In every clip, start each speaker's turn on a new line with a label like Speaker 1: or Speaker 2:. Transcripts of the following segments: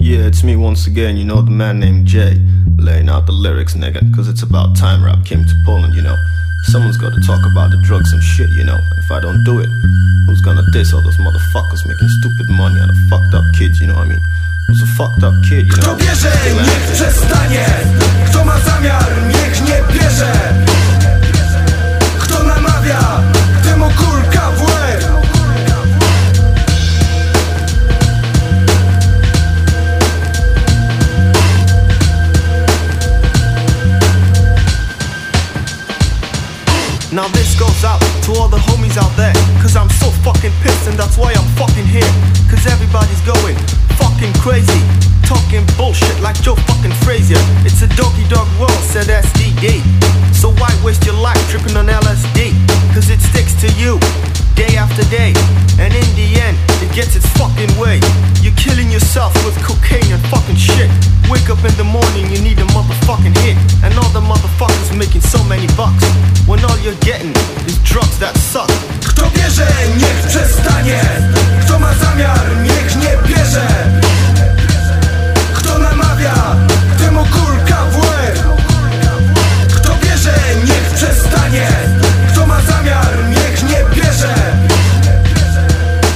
Speaker 1: Yeah, it's me once again, you know, the man named Jay. Laying out the lyrics, nigga, cause it's about time rap came to Poland, you know. Someone's gotta talk about the drugs and shit, you know. If I don't do it, who's gonna diss all those motherfuckers making stupid money out of fucked up kids, you know what I mean? Who's a fucked up kid, you know?
Speaker 2: Kto bierze, niech przestanie Kto ma zamiar, niech nie bierze
Speaker 1: Now this goes out to all the homies out there Cause I'm so fucking pissed and that's why I'm fucking here. Cause everybody's going fucking crazy Talking bullshit like Joe fucking Frazier. It's a doggy dog world, said SDD So why waste your life tripping on LSD? Cause it sticks to you day after day. And in the end, it gets its fucking way. You're killing yourself with cocaine and fucking shit. Wake up in the morning, you need making so many bucks When all you're getting is drugs that suck.
Speaker 2: Kto bierze, niech przestanie. Kto ma zamiar, niech nie bierze. Kto namawia, temu kulka w łeb. Kto bierze, niech przestanie. Kto ma zamiar, niech nie bierze.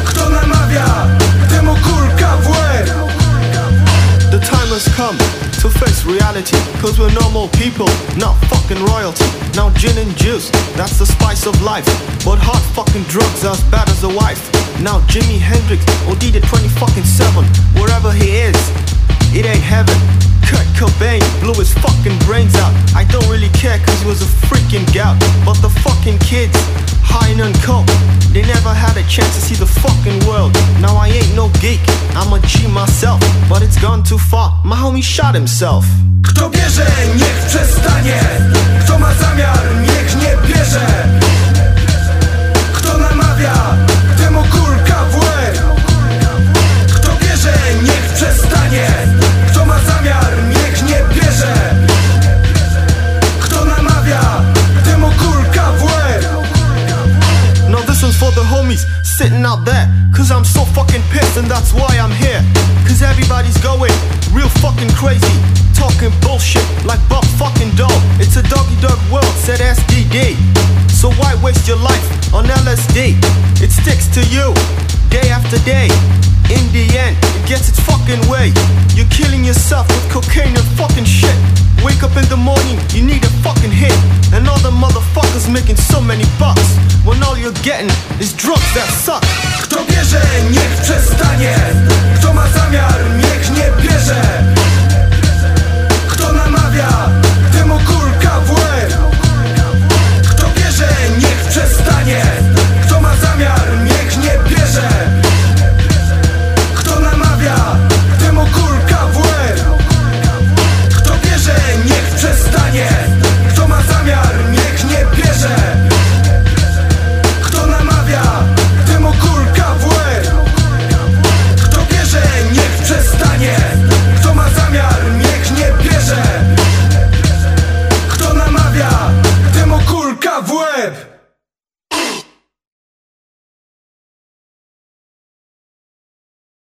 Speaker 2: Kto namawia, temu kulka w łeb.
Speaker 1: The time has come to face reality Cause we're normal people, not fucking royalty. Now gin and juice, that's the spice of life. But hard fucking drugs are as bad as a wife. Now Jimi Hendrix OD'd at 20 fucking 7 Wherever he is, it ain't heaven. Kurt Cobain blew his fucking brains out. I don't really care cause he was a freaking gout. But the fucking kids, high and coke They never had a chance to see the fucking world. Now I ain't no geek, I'm a G myself. But it's gone too far, my homie shot himself.
Speaker 2: Kto bierze, niech przestanie. Kto ma
Speaker 1: there. Cause I'm so fucking pissed, and that's why I'm here. Cause everybody's going real fucking crazy. Talking bullshit like Bob fucking Dog. It's a doggy dog world, said SDD. So why waste your life on LSD? It sticks to you day after day. In the end, it gets its fucking way. You're killing yourself with cocaine and fucking shit. Wake up in the morning, you need getting is drugs that suck.
Speaker 2: Kto bierze, niech przestanie. Kto ma zamiar, niech nie bierze.